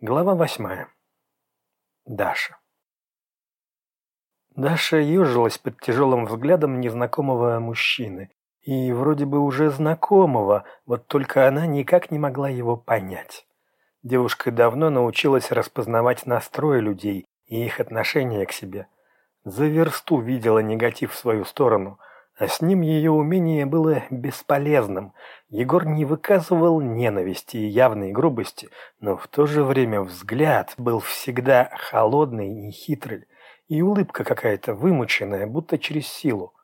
Глава восьмая. Даша. Даша ежилась под тяжелым взглядом незнакомого мужчины. И вроде бы уже знакомого, вот только она никак не могла его понять. Девушка давно научилась распознавать настрой людей и их отношение к себе. За версту видела негатив в свою сторону, а с ним ее умение было бесполезным. Егор не выказывал ненависти и явной грубости, но в то же время взгляд был всегда холодный и хитрый, и улыбка какая-то вымученная, будто через силу.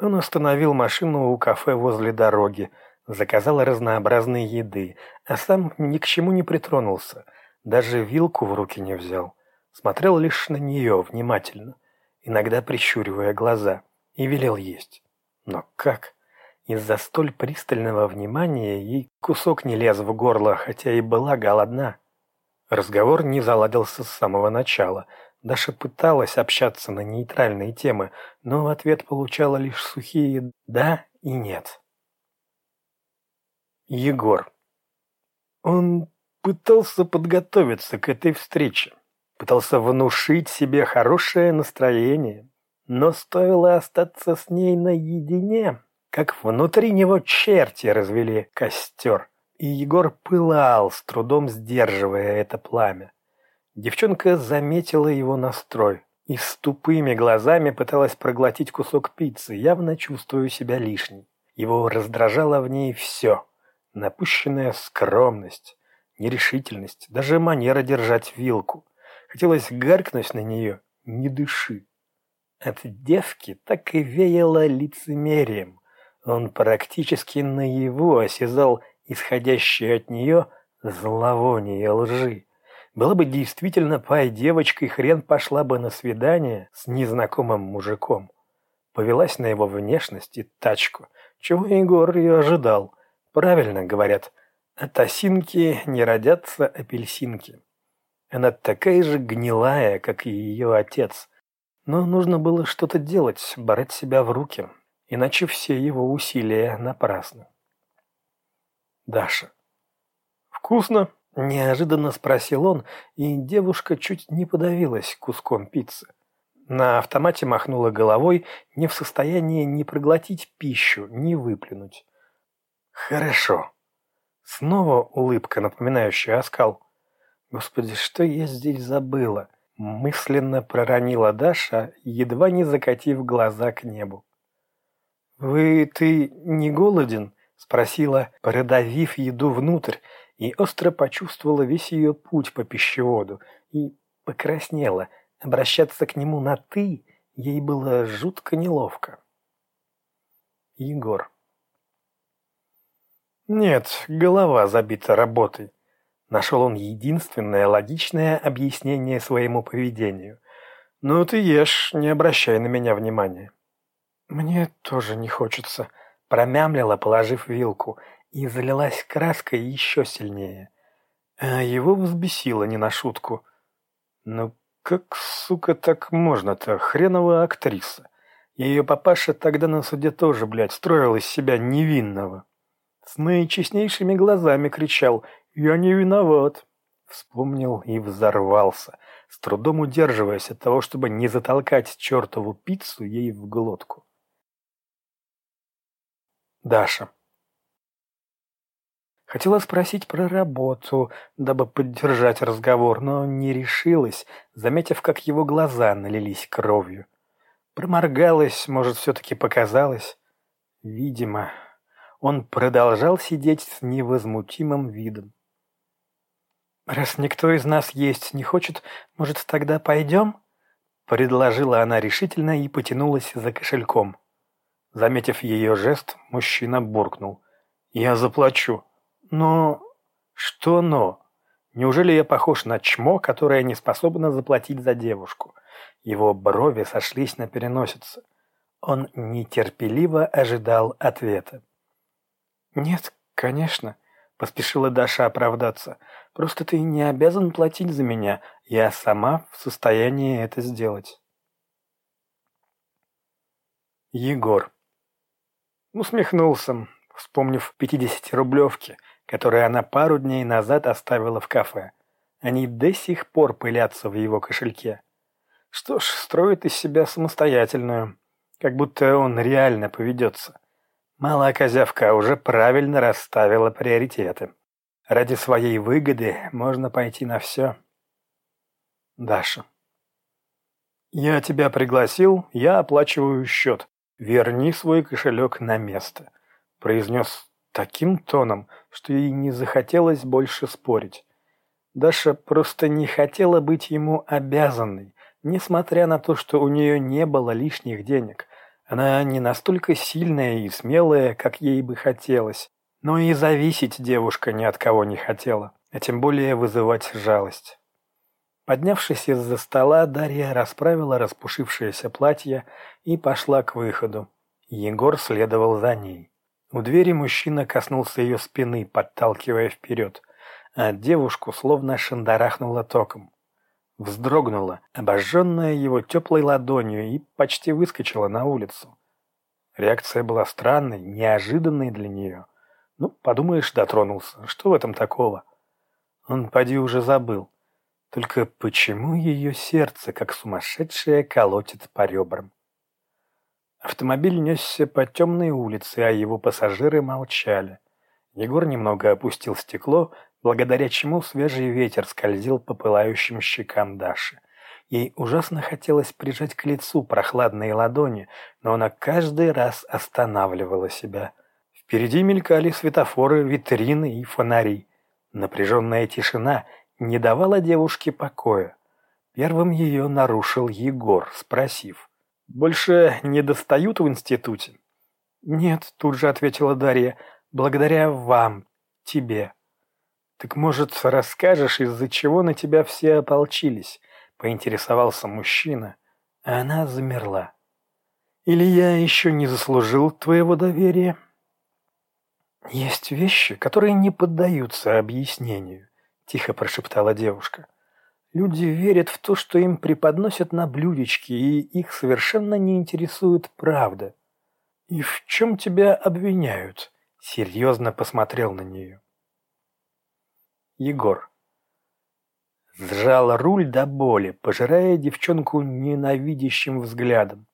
Он остановил машину у кафе возле дороги, заказал разнообразные еды, а сам ни к чему не притронулся, даже вилку в руки не взял. Смотрел лишь на нее внимательно, иногда прищуривая глаза – и велел есть. Но как? Из-за столь пристального внимания ей кусок не лез в горло, хотя и была голодна. Разговор не заладился с самого начала. Даша пыталась общаться на нейтральные темы, но в ответ получала лишь сухие «да» и «нет». Егор. Он пытался подготовиться к этой встрече, пытался внушить себе хорошее настроение, но стоило остаться с ней наедине, как внутри него черти развели костер, и Егор пылал, с трудом сдерживая это пламя. Девчонка заметила его настрой и с тупыми глазами пыталась проглотить кусок пиццы, явно чувствуя себя лишней. Его раздражало в ней все. Напущенная скромность, нерешительность, даже манера держать вилку. Хотелось гаркнуть на нее «не дыши». От девки так и веяло лицемерием. Он практически наяву осязал исходящее от нее зловоние лжи. Была бы действительно пай девочкой, хрен пошла бы на свидание с незнакомым мужиком. Повелась на его внешность и тачку, чего Егор и ожидал. Правильно говорят, от осинки не родятся апельсинки. Она такая же гнилая, как и ее отец – но нужно было что-то делать, брать себя в руки, иначе все его усилия напрасны. Даша. «Вкусно?» – неожиданно спросил он, и девушка чуть не подавилась куском пиццы. На автомате махнула головой, не в состоянии ни проглотить пищу, ни выплюнуть. «Хорошо». Снова улыбка, напоминающая оскал. «Господи, что я здесь забыла?» Мысленно проронила Даша, едва не закатив глаза к небу. «Вы, ты не голоден?» – спросила, продавив еду внутрь, и остро почувствовала весь ее путь по пищеводу, и покраснела. Обращаться к нему на «ты» ей было жутко неловко. Егор. Нет, голова забита работой. Нашел он единственное логичное объяснение своему поведению. «Ну ты ешь, не обращай на меня внимания». «Мне тоже не хочется», — промямлила, положив вилку, и залилась краской еще сильнее. А его взбесило не на шутку. «Ну как, сука, так можно-то? Хреновая актриса. Ее папаша тогда на суде тоже, блядь, строил из себя невинного». С наичестнейшими глазами кричал «Я не виноват!» Вспомнил и взорвался, с трудом удерживаясь от того, чтобы не затолкать чертову пиццу ей в глотку. Даша. Хотела спросить про работу, дабы поддержать разговор, но не решилась, заметив, как его глаза налились кровью. Проморгалась, может, все-таки показалось. Видимо, он продолжал сидеть с невозмутимым видом. «Раз никто из нас есть не хочет, может, тогда пойдем?» Предложила она решительно и потянулась за кошельком. Заметив ее жест, мужчина буркнул. «Я заплачу». «Но...» «Что «но»?» Неужели я похож на чмо, которое не способно заплатить за девушку? Его брови сошлись на переносице. Он нетерпеливо ожидал ответа. «Нет, конечно», — поспешила Даша оправдаться. Просто ты не обязан платить за меня. Я сама в состоянии это сделать. Егор. Усмехнулся, вспомнив 50-рублевки, которые она пару дней назад оставила в кафе. Они до сих пор пылятся в его кошельке. Что ж, строит из себя самостоятельную, как будто он реально поведется. Малая козявка уже правильно расставила приоритеты. Ради своей выгоды можно пойти на все. Даша. «Я тебя пригласил, я оплачиваю счет. Верни свой кошелек на место», — произнес таким тоном, что ей не захотелось больше спорить. Даша просто не хотела быть ему обязанной, несмотря на то, что у нее не было лишних денег. Она не настолько сильная и смелая, как ей бы хотелось. Но и зависеть девушка ни от кого не хотела, а тем более вызывать жалость. Поднявшись из-за стола, Дарья расправила распушившееся платье и пошла к выходу. Егор следовал за ней. У двери мужчина коснулся ее спины, подталкивая вперед а девушку словно шандарахнуло током. Вздрогнула, обожженная его теплой ладонью, и почти выскочила на улицу. Реакция была странной, неожиданной для нее. Ну, подумаешь, дотронулся. Что в этом такого? Он, поди, уже забыл. Только почему ее сердце, как сумасшедшее, колотит по ребрам? Автомобиль несся по темной улице, а его пассажиры молчали. Егор немного опустил стекло, благодаря чему свежий ветер скользил по пылающим щекам Даши. Ей ужасно хотелось прижать к лицу прохладные ладони, но она каждый раз останавливала себя. Впереди мелькали светофоры, витрины и фонари. Напряженная тишина не давала девушке покоя. Первым ее нарушил Егор, спросив. «Больше не достают в институте?» «Нет», — тут же ответила Дарья, — «благодаря вам, тебе». «Так, может, расскажешь, из-за чего на тебя все ополчились?» — поинтересовался мужчина, а она замерла. «Или я еще не заслужил твоего доверия?» «Есть вещи, которые не поддаются объяснению», — тихо прошептала девушка. «Люди верят в то, что им преподносят на блюдечке, и их совершенно не интересует правда». «И в чем тебя обвиняют?» — серьезно посмотрел на нее. Егор. Сжал руль до боли, пожирая девчонку ненавидящим взглядом.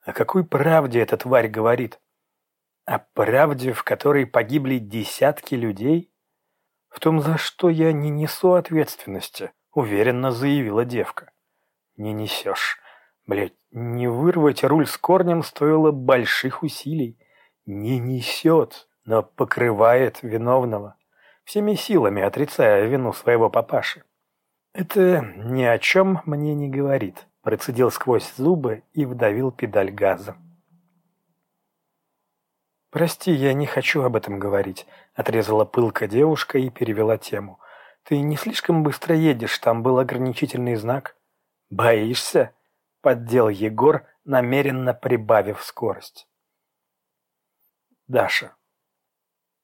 О какой правде эта тварь говорит? О правде, в которой погибли десятки людей? В том, за что я не несу ответственности, уверенно заявила девка. Не несешь. Блять, не вырвать руль с корнем стоило больших усилий. Не несет, но покрывает виновного всеми силами отрицая вину своего папаши. «Это ни о чем мне не говорит», – процедил сквозь зубы и вдавил педаль газа. «Прости, я не хочу об этом говорить», – отрезала пылка девушка и перевела тему. «Ты не слишком быстро едешь, там был ограничительный знак». «Боишься?» – поддел Егор, намеренно прибавив скорость. Даша.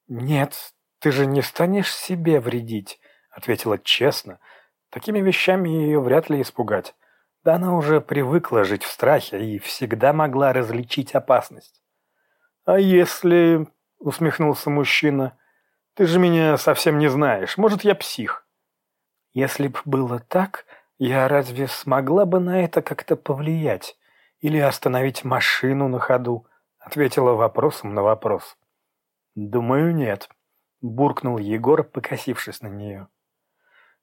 «Нет, «Ты же не станешь себе вредить», — ответила честно. Такими вещами ее вряд ли испугать. Да она уже привыкла жить в страхе и всегда могла различить опасность. «А если...» — усмехнулся мужчина. «Ты же меня совсем не знаешь. Может, я псих?» «Если б было так, я разве смогла бы на это как-то повлиять? Или остановить машину на ходу?» — ответила вопросом на вопрос. «Думаю, нет», буркнул Егор, покосившись на нее.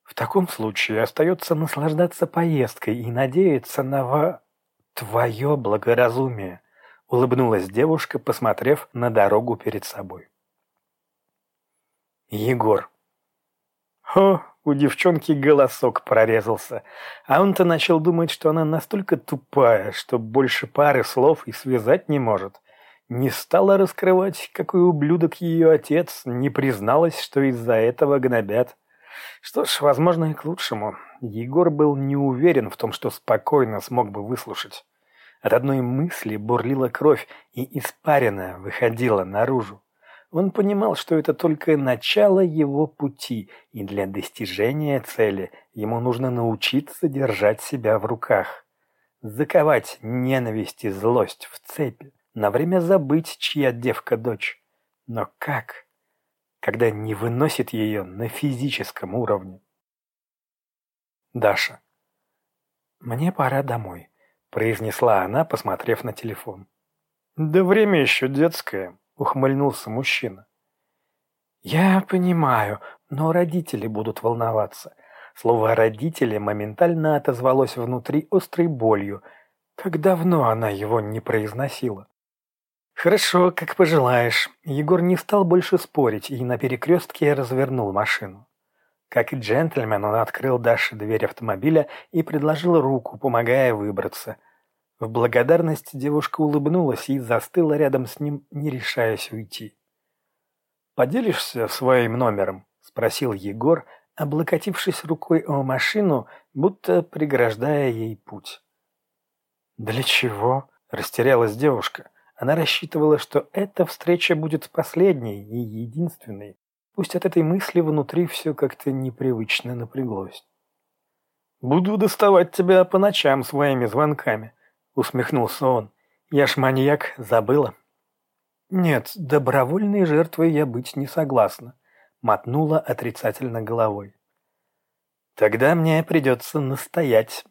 В таком случае остается наслаждаться поездкой и надеяться на во... твое благоразумие, улыбнулась девушка, посмотрев на дорогу перед собой. Егор. О, у девчонки голосок прорезался, а он-то начал думать, что она настолько тупая, что больше пары слов и связать не может. Не стала раскрывать, какой ублюдок ее отец, не призналась, что из-за этого гнобят. Что ж, возможно, и к лучшему. Егор был не уверен в том, что спокойно смог бы выслушать. От одной мысли бурлила кровь, и испарина выходила наружу. Он понимал, что это только начало его пути, и для достижения цели ему нужно научиться держать себя в руках. Заковать ненависть и злость в цепи на время забыть, чья девка дочь. Но как, когда не выносит ее на физическом уровне? Даша. «Мне пора домой», — произнесла она, посмотрев на телефон. «Да время еще детское», — ухмыльнулся мужчина. «Я понимаю, но родители будут волноваться». Слово «родители» моментально отозвалось внутри острой болью. Как давно она его не произносила. «Хорошо, как пожелаешь». Егор не стал больше спорить и на перекрестке развернул машину. Как и джентльмен, он открыл Даше дверь автомобиля и предложил руку, помогая выбраться. В благодарность девушка улыбнулась и застыла рядом с ним, не решаясь уйти. «Поделишься своим номером?» — спросил Егор, облокотившись рукой о машину, будто преграждая ей путь. «Для чего?» — растерялась девушка. Она рассчитывала, что эта встреча будет последней и единственной. Пусть от этой мысли внутри все как-то непривычно напряглось. «Буду доставать тебя по ночам своими звонками», — усмехнулся он. «Я ж маньяк, забыла». «Нет, добровольной жертвой я быть не согласна», — мотнула отрицательно головой. «Тогда мне придется настоять».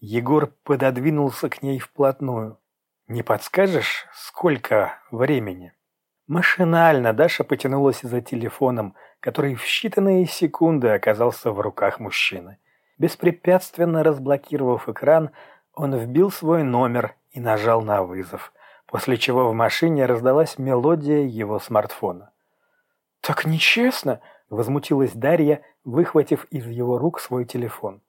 Егор пододвинулся к ней вплотную. «Не подскажешь, сколько времени?» Машинально Даша потянулась за телефоном, который в считанные секунды оказался в руках мужчины. Беспрепятственно разблокировав экран, он вбил свой номер и нажал на вызов после чего в машине раздалась мелодия его смартфона. «Так нечестно!» — возмутилась Дарья, выхватив из его рук свой телефон.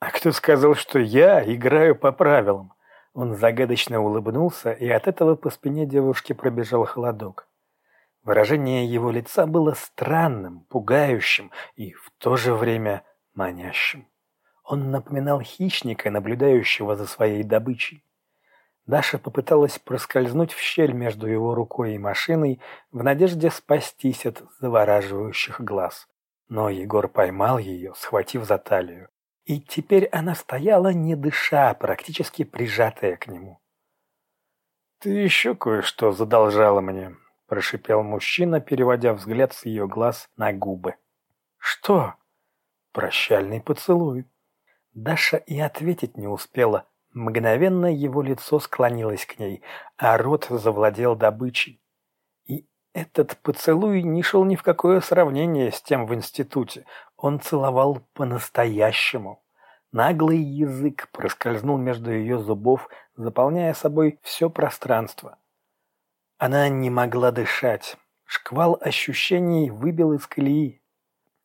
«А кто сказал, что я играю по правилам?» Он загадочно улыбнулся, и от этого по спине девушки пробежал холодок. Выражение его лица было странным, пугающим и в то же время манящим. Он напоминал хищника, наблюдающего за своей добычей. Даша попыталась проскользнуть в щель между его рукой и машиной в надежде спастись от завораживающих глаз. Но Егор поймал ее, схватив за талию. И теперь она стояла, не дыша, практически прижатая к нему. «Ты еще кое-что задолжала мне», – прошипел мужчина, переводя взгляд с ее глаз на губы. «Что?» «Прощальный поцелуй». Даша и ответить не успела, Мгновенно его лицо склонилось к ней, а рот завладел добычей. И этот поцелуй не шел ни в какое сравнение с тем в институте. Он целовал по-настоящему. Наглый язык проскользнул между ее зубов, заполняя собой все пространство. Она не могла дышать. Шквал ощущений выбил из колеи.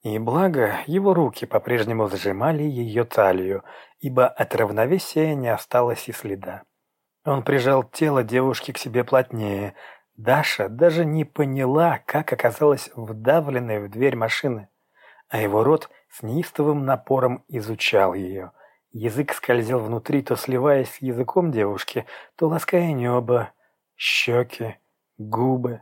И благо, его руки по-прежнему сжимали ее талию, ибо от равновесия не осталось и следа. Он прижал тело девушки к себе плотнее. Даша даже не поняла, как оказалась вдавленной в дверь машины, а его рот с неистовым напором изучал ее. Язык скользил внутри, то сливаясь с языком девушки, то лаская небо, щеки, губы.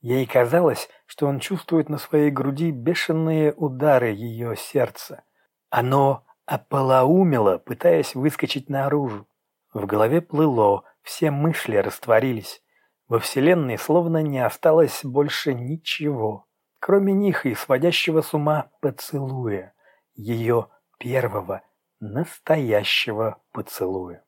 Ей казалось, что он чувствует на своей груди бешеные удары ее сердца. Оно ополоумело, пытаясь выскочить наружу. В голове плыло, все мысли растворились. Во Вселенной словно не осталось больше ничего, кроме них и сводящего с ума поцелуя, ее первого настоящего поцелуя.